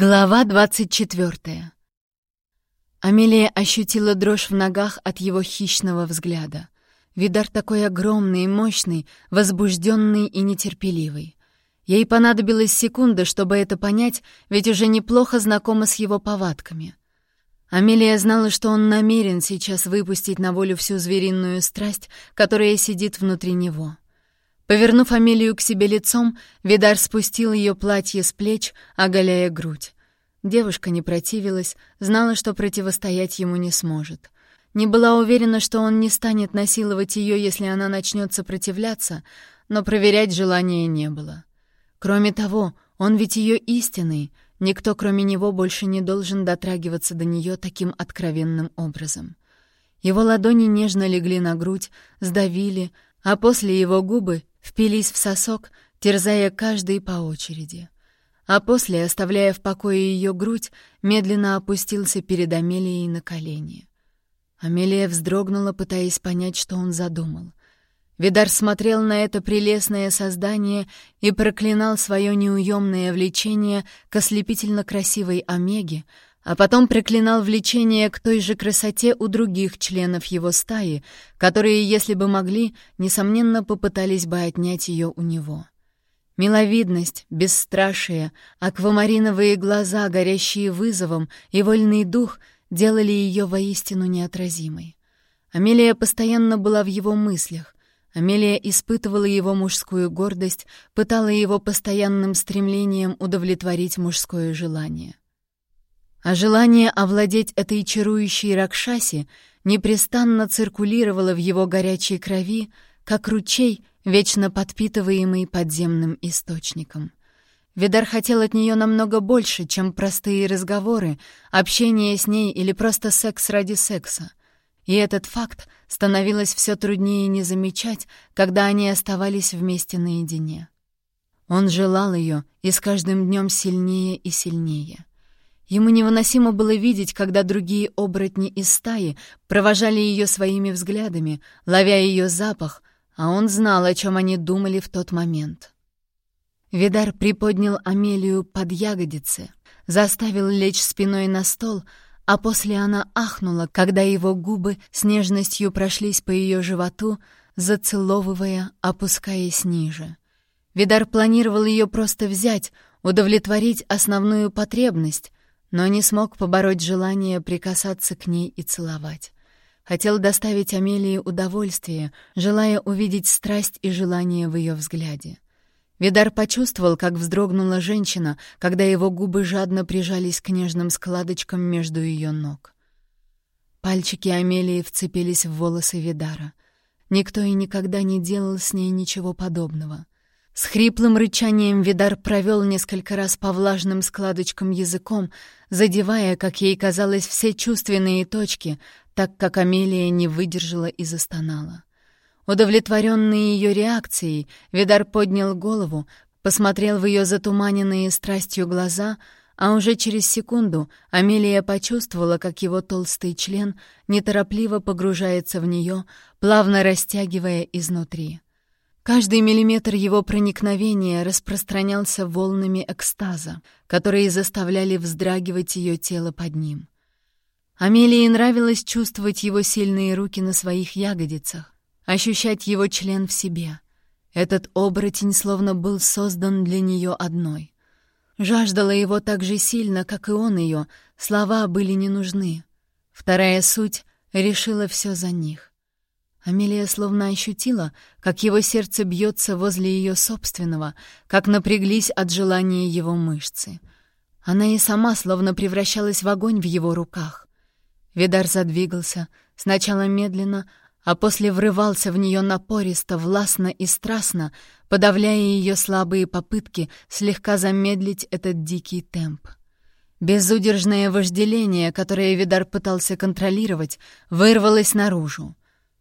Глава 24 Амелия ощутила дрожь в ногах от его хищного взгляда. Видар такой огромный и мощный, возбужденный и нетерпеливый. Ей понадобилась секунда, чтобы это понять, ведь уже неплохо знакома с его повадками. Амелия знала, что он намерен сейчас выпустить на волю всю звериную страсть, которая сидит внутри него. Повернув Амелию к себе лицом, Видар спустил ее платье с плеч, оголяя грудь. Девушка не противилась, знала, что противостоять ему не сможет. Не была уверена, что он не станет насиловать ее, если она начнет сопротивляться, но проверять желания не было. Кроме того, он ведь ее истинный, никто кроме него больше не должен дотрагиваться до нее таким откровенным образом. Его ладони нежно легли на грудь, сдавили, а после его губы впились в сосок, терзая каждый по очереди. А после, оставляя в покое ее грудь, медленно опустился перед Амелией на колени. Амелия вздрогнула, пытаясь понять, что он задумал. Видар смотрел на это прелестное создание и проклинал свое неуемное влечение к ослепительно красивой Омеге, а потом проклинал влечение к той же красоте у других членов его стаи, которые, если бы могли, несомненно попытались бы отнять ее у него. Миловидность, бесстрашие, аквамариновые глаза, горящие вызовом, и вольный дух делали ее воистину неотразимой. Амелия постоянно была в его мыслях, Амелия испытывала его мужскую гордость, пытала его постоянным стремлением удовлетворить мужское желание. А желание овладеть этой чарующей Ракшаси непрестанно циркулировало в его горячей крови, как ручей, вечно подпитываемый подземным источником. Видар хотел от нее намного больше, чем простые разговоры, общение с ней или просто секс ради секса. И этот факт становилось все труднее не замечать, когда они оставались вместе наедине. Он желал ее, и с каждым днем сильнее и сильнее. Ему невыносимо было видеть, когда другие оборотни из стаи провожали ее своими взглядами, ловя ее запах, а он знал, о чем они думали в тот момент. Видар приподнял Амелию под ягодицы, заставил лечь спиной на стол, а после она ахнула, когда его губы с нежностью прошлись по ее животу, зацеловывая, опускаясь ниже. Видар планировал ее просто взять, удовлетворить основную потребность, но не смог побороть желание прикасаться к ней и целовать. Хотел доставить Амелии удовольствие, желая увидеть страсть и желание в ее взгляде. Видар почувствовал, как вздрогнула женщина, когда его губы жадно прижались к нежным складочкам между ее ног. Пальчики Амелии вцепились в волосы Видара. Никто и никогда не делал с ней ничего подобного. С хриплым рычанием Видар провел несколько раз по влажным складочкам языком, задевая, как ей казалось, все чувственные точки, так как Амелия не выдержала и застонала. Удовлетворенный ее реакцией, Видар поднял голову, посмотрел в ее затуманенные страстью глаза, а уже через секунду Амелия почувствовала, как его толстый член неторопливо погружается в нее, плавно растягивая изнутри. Каждый миллиметр его проникновения распространялся волнами экстаза, которые заставляли вздрагивать ее тело под ним. Амелии нравилось чувствовать его сильные руки на своих ягодицах, ощущать его член в себе. Этот оборотень словно был создан для нее одной. Жаждала его так же сильно, как и он ее, слова были не нужны. Вторая суть решила все за них. Амелия словно ощутила, как его сердце бьется возле ее собственного, как напряглись от желания его мышцы. Она и сама словно превращалась в огонь в его руках. Видар задвигался, сначала медленно, а после врывался в нее напористо, властно и страстно, подавляя ее слабые попытки слегка замедлить этот дикий темп. Безудержное вожделение, которое Видар пытался контролировать, вырвалось наружу.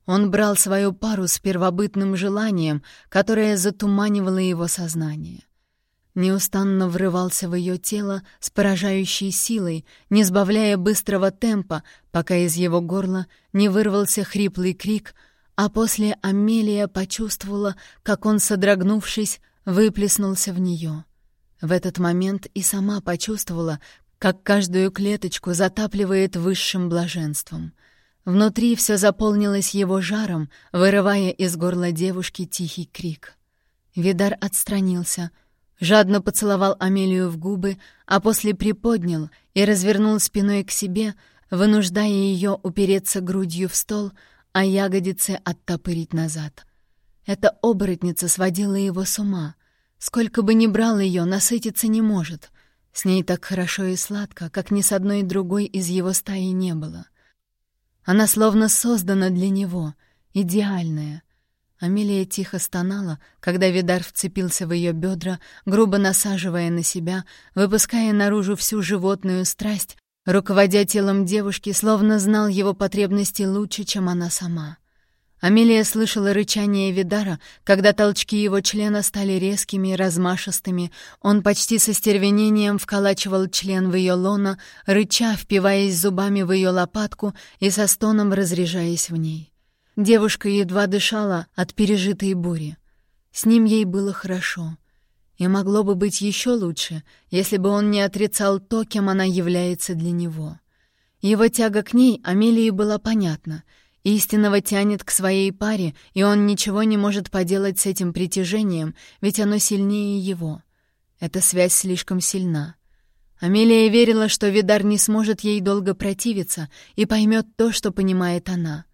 Он брал свою пару с первобытным желанием, которое затуманивало его сознание неустанно врывался в ее тело с поражающей силой, не сбавляя быстрого темпа, пока из его горла не вырвался хриплый крик, а после Амелия почувствовала, как он, содрогнувшись, выплеснулся в нее. В этот момент и сама почувствовала, как каждую клеточку затапливает высшим блаженством. Внутри все заполнилось его жаром, вырывая из горла девушки тихий крик. Видар отстранился, жадно поцеловал Амелию в губы, а после приподнял и развернул спиной к себе, вынуждая ее упереться грудью в стол, а ягодицы оттопырить назад. Эта оборотница сводила его с ума. Сколько бы ни брал ее, насытиться не может. С ней так хорошо и сладко, как ни с одной другой из его стаи не было. Она словно создана для него, идеальная. Амелия тихо стонала, когда Видар вцепился в ее бедра, грубо насаживая на себя, выпуская наружу всю животную страсть, руководя телом девушки, словно знал его потребности лучше, чем она сама. Амелия слышала рычание Видара, когда толчки его члена стали резкими размашистыми. Он почти со стервенением вколачивал член в ее лоно, рыча, впиваясь зубами в ее лопатку и со стоном разряжаясь в ней. Девушка едва дышала от пережитой бури. С ним ей было хорошо. И могло бы быть еще лучше, если бы он не отрицал то, кем она является для него. Его тяга к ней Амелии была понятна — Истинного тянет к своей паре, и он ничего не может поделать с этим притяжением, ведь оно сильнее его. Эта связь слишком сильна. Амелия верила, что Видар не сможет ей долго противиться и поймет то, что понимает она.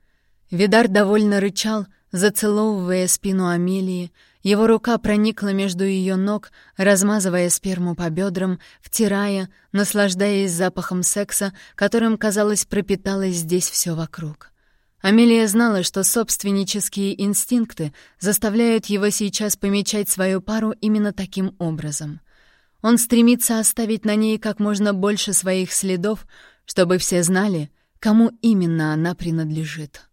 Видар довольно рычал, зацеловывая спину Амелии, его рука проникла между ее ног, размазывая сперму по бедрам, втирая, наслаждаясь запахом секса, которым, казалось, пропиталось здесь все вокруг. Амелия знала, что собственнические инстинкты заставляют его сейчас помечать свою пару именно таким образом. Он стремится оставить на ней как можно больше своих следов, чтобы все знали, кому именно она принадлежит.